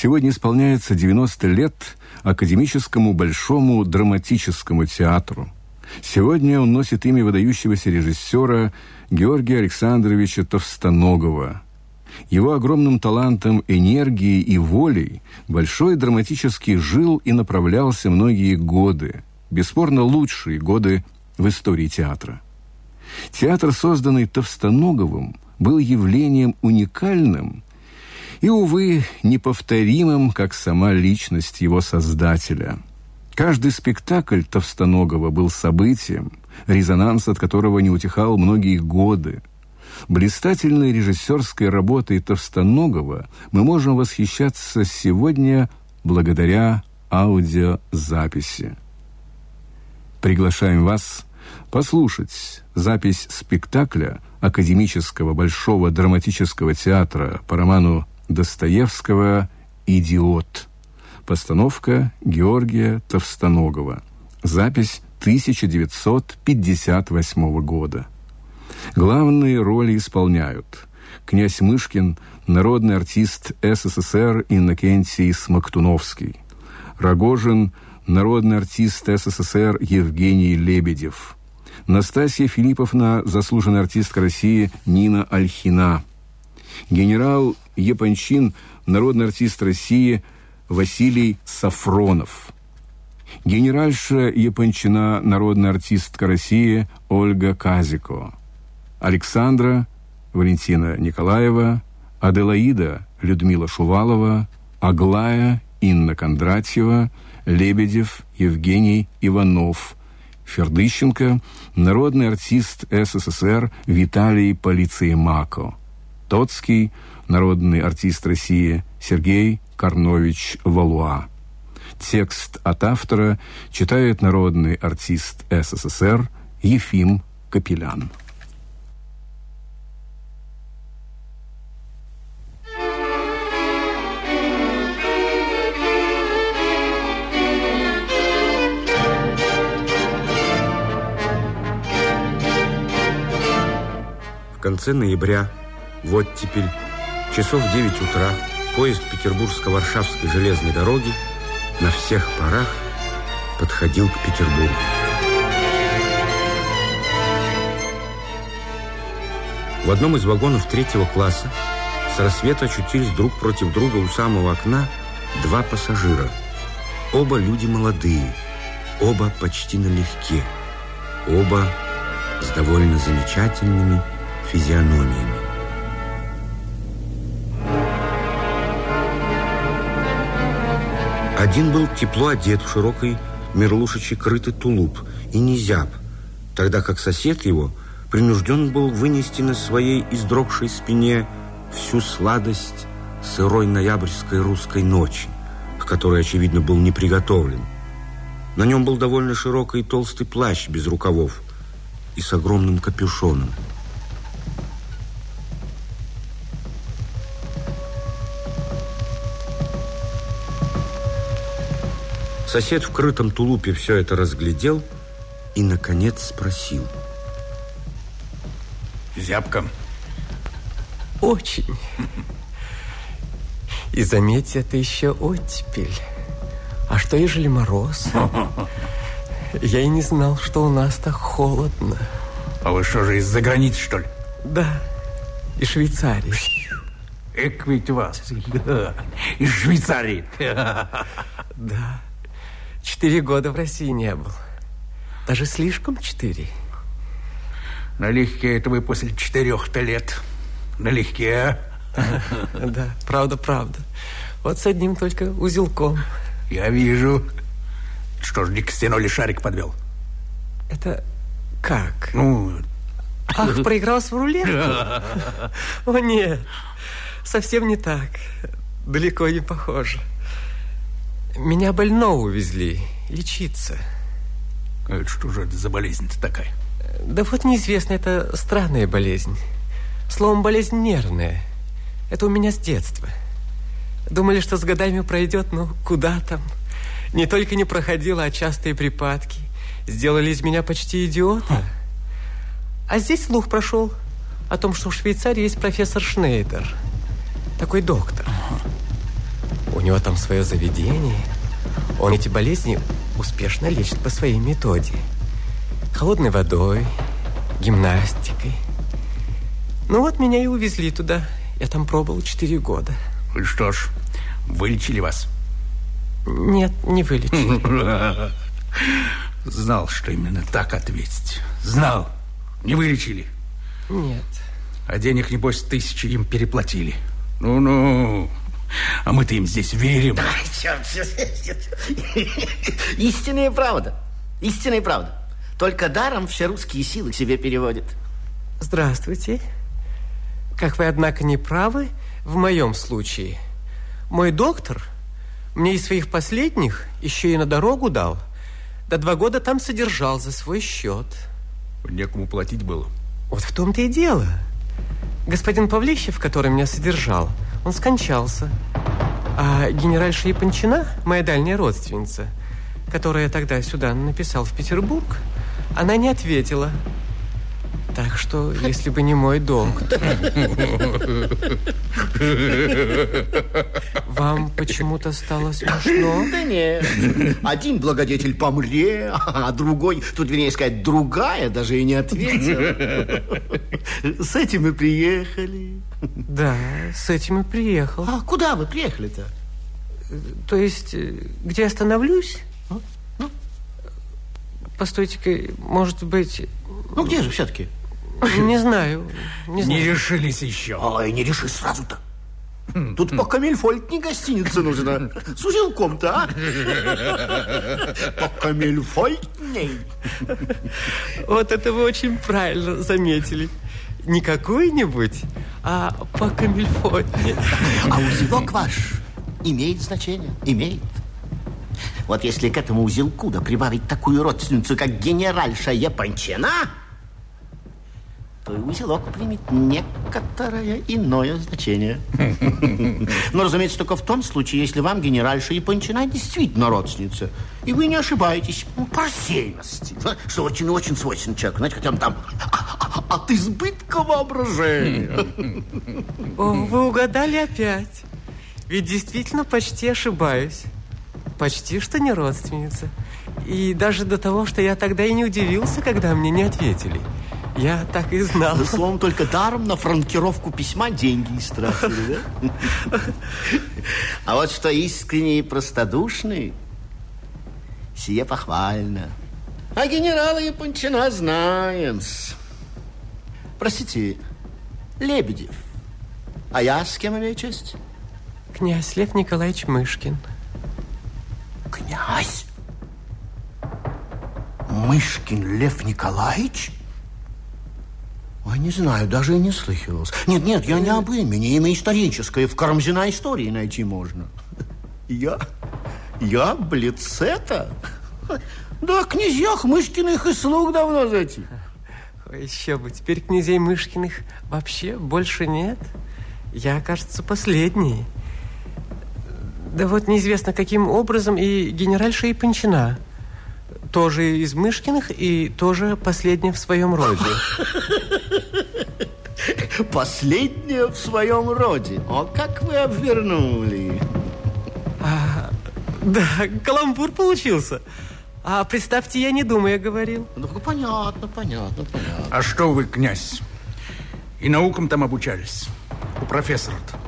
Сегодня исполняется 90 лет Академическому Большому драматическому театру. Сегодня он носит имя выдающегося режиссера Георгия Александровича Товстоногова. Его огромным талантом, энергией и волей Большой драматический жил и направлялся многие годы, бесспорно лучшие годы в истории театра. Театр, созданный Товстоноговым, был явлением уникальным и, увы, неповторимым, как сама личность его создателя. Каждый спектакль Товстоногова был событием, резонанс от которого не утихал многие годы. Блистательной режиссерской работой Товстоногова мы можем восхищаться сегодня благодаря аудиозаписи. Приглашаем вас послушать запись спектакля Академического Большого драматического театра по роману Достоевского «Идиот». Постановка Георгия Товстоногова. Запись 1958 года. Главные роли исполняют князь Мышкин, народный артист СССР Иннокентий Смоктуновский, Рогожин, народный артист СССР Евгений Лебедев, Настасья Филипповна, заслуженная артистка России Нина Альхина, генерал Япончин, народный артист России Василий Сафронов, генеральша Япончина, народная артистка России Ольга Казико, Александра Валентина Николаева, Аделаида Людмила Шувалова, Аглая Инна Кондратьева, Лебедев Евгений Иванов, Фердыщенко, народный артист СССР Виталий Полицеймако, Тоцкий, народный артист России Сергей Карнович Валуа. Текст от автора читает народный артист СССР Ефим Капелян. В конце ноября, вот теперь, часов 9 утра, поезд Петербургско-Варшавской железной дороги на всех парах подходил к Петербургу. В одном из вагонов третьего класса с рассвета очутились друг против друга у самого окна два пассажира. Оба люди молодые, оба почти налегке, оба с довольно замечательными физиономиями. Один был тепло одет в широкий мерлушечий крытый тулуп и не зяб, тогда как сосед его принужден был вынести на своей издрогшей спине всю сладость сырой ноябрьской русской ночи, к которой, очевидно, был не приготовлен. На нем был довольно широкий толстый плащ без рукавов и с огромным капюшоном. Сосед в крытом тулупе все это разглядел и, наконец, спросил. Зябко? Очень. И заметь, это еще оттепель. А что, ежели мороз? Я и не знал, что у нас так холодно. А вы что же, из-за границы, что ли? Да, из Швейцарии. Эк ведь вас. Из Швейцарии. Да. Четыре года в России не был. Даже слишком четыре. Налегке это вы после четырех-то лет. Налегке, а? Да, правда, правда. Вот с одним только узелком. Я вижу. Что ж, не к стеной ли шарик подвел? Это как? Ну... Ах, проигрался в рулетку? О, нет, совсем не так. Далеко не похоже. Меня больного увезли лечиться. А это что же это за болезнь-то такая? Да вот неизвестно, это странная болезнь. Словом, болезнь нервная. Это у меня с детства. Думали, что с годами пройдет, но куда там? Не только не проходило, а частые припадки. Сделали из меня почти идиота. А здесь слух прошел о том, что в Швейцарии есть профессор Шнейдер. Такой доктор. У него там свое заведение. Он эти болезни успешно лечит по своей методе. Холодной водой, гимнастикой. Ну вот меня и увезли туда. Я там пробовал четыре года. Ну что ж, вылечили вас? Нет, не вылечили. Знал, что именно так ответить. Знал. Не вылечили? Нет. А денег, небось, тысячи им переплатили. Ну-ну. А мы-то им здесь верим. Да, черт, Истинная правда. Истинная правда. Только даром все русские силы к себе переводят. Здравствуйте. Как вы, однако, не правы в моем случае. Мой доктор мне из своих последних еще и на дорогу дал. До два года там содержал за свой счет. Некому платить было. Вот в том-то и дело. Господин Павлищев, который меня содержал, он скончался. А генеральша Япончина, моя дальняя родственница, которая тогда сюда написал в Петербург, она не ответила. Так что, если бы не мой долг... Вам почему-то стало смешно? Да нет. Один благодетель помре, а другой, тут вернее сказать, другая даже и не ответила. С этим и приехали. Да, с этим и приехал. А куда вы приехали-то? То есть, где остановлюсь? Ну? Постойте-ка, может быть... Ну, где же все-таки? Не знаю. Не, знаю. не решились еще. Ой, не реши сразу-то. Тут по Камельфольд не гостиница нужна. С узелком-то, а? По Камельфольдней. Вот это вы очень правильно заметили. Не какой-нибудь, а по Камельфольдне. А узелок ваш имеет значение? Имеет. Вот если к этому узелку да прибавить такую родственницу, как генеральша Япончина, то и узелок примет некоторое иное значение. Но, разумеется, только в том случае, если вам генеральша Япончина действительно родственница, и вы не ошибаетесь по рассеянности, что очень-очень свойственно человеку, знаете, хотя он там от избытка воображения. О, вы угадали опять. Ведь действительно почти ошибаюсь. Почти что не родственница. И даже до того, что я тогда и не удивился, когда мне не ответили. Я так и знал. Да, словом, только даром на франкировку письма деньги истратили, да? А вот что искренний и простодушный, сие похвально. А генерала Япончина знаем -с. Простите, Лебедев. А я с кем имею честь? Князь Лев Николаевич Мышкин. Князь? Мышкин Лев Николаевич? Ой, не знаю, даже и не слыхивался. Нет, нет, я не об имени, имя историческое, в Карамзина истории найти можно. Я? Я Блицета? Да, князьях Мышкиных и слуг давно зайти. Еще бы, теперь князей Мышкиных вообще больше нет. Я, кажется, последний. Да вот неизвестно, каким образом и генеральша Япончина тоже из Мышкиных и тоже последняя в своем роде. Последняя в своем роде. О, как вы обвернули. А, да, каламбур получился. А представьте, я не думаю, говорил. Ну, понятно, понятно, понятно. А что вы, князь, и наукам там обучались? У профессора-то?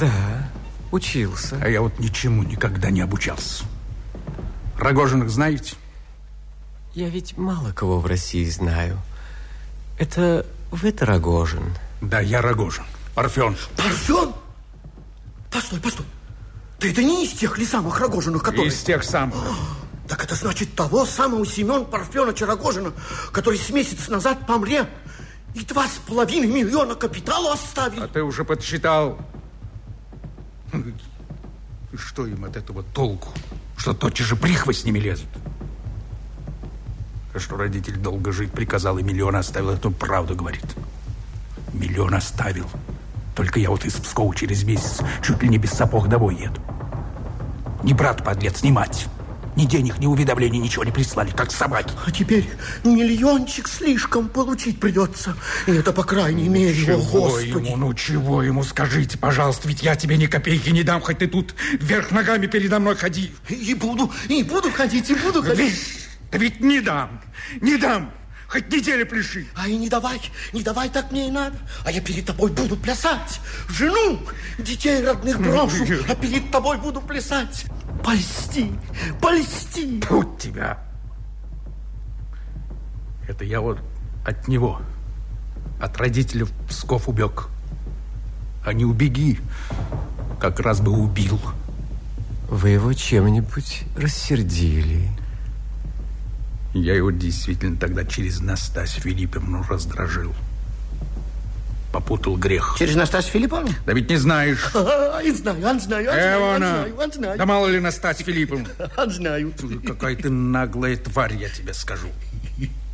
Да, учился. А я вот ничему никогда не обучался. Рогожиных знаете? Я ведь мало кого в России знаю. Это вы-то Рогожин. Да, я Рогожин. Парфен. Парфен? Постой, постой. Ты это не из тех ли самых Рогожиных, которые... Из тех самых. Так это значит того самого Семена Парфеновича Рогожина, который с месяц назад помре и два с половиной миллиона капитала оставил. А ты уже подсчитал. И что им от этого толку? Что тотчас же брихвы с ними лезут? что родитель долго жить приказал и миллион оставил, это правду говорит. Миллион оставил. Только я вот из Пскова через месяц чуть ли не без сапог домой еду. Не брат, подлец, не мать. Ни денег, ни уведомлений, ничего не прислали, как собаки. А теперь миллиончик слишком получить придется. И это, по крайней мере, Чего о, Господи. ему, ну чего ему, скажите, пожалуйста, ведь я тебе ни копейки не дам, хоть ты тут вверх ногами передо мной ходи. И буду, и буду ходить, и буду ходить. Ведь, да ведь не дам, не дам, хоть неделю пляши. А и не давай, не давай, так мне и надо. А я перед тобой буду плясать. Жену, детей родных брошу, а перед тобой буду плясать. Польсти, польсти. Тут тебя. Это я вот от него, от родителей в Псков убег. А не убеги, как раз бы убил. Вы его чем-нибудь рассердили. Я его действительно тогда через Настасью Филипповну раздражил. Попутал грех. Через Настасью Филипповну? Да ведь не знаешь. А, он знаю, он знаю, он знаю, он Эвана. знаю, он знаю. Да мало ли Настасья Филипповна. Он знаю. Какая ты наглая тварь, я тебе скажу.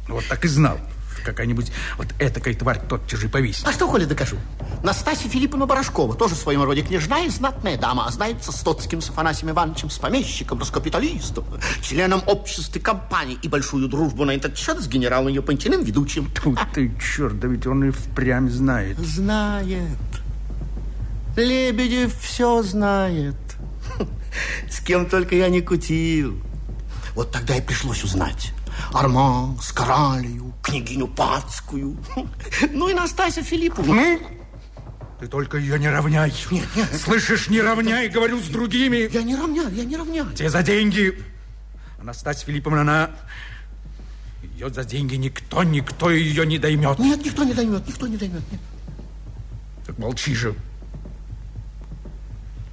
Вот так и знал. Какая-нибудь вот этакая тварь тотчас же повесит. А что, коли докажу? Настасья Филипповна Барашкова, тоже в своем роде княжна и знатная дама, а знается с Тоцким, с Афанасием Ивановичем, с помещиком, с капиталистом, членом общества компании и большую дружбу на этот счет с генералом Япончиным ведущим. Тут ты, черт, да ведь он и впрямь знает. Знает. Лебедев все знает. С кем только я не кутил. Вот тогда и пришлось узнать. Арман, Скаралию, княгиню Пацкую. Ну и Настасью Филипповну. Ты только ее не равняй. Слышишь, не равняй, говорю с другими. Я не равняю, я не равняю. Те за деньги. Анастасия Филипповна, она... Ее за деньги никто, никто ее не доймет. Нет, никто не доймет, никто не доймет. Нет. Так молчи же.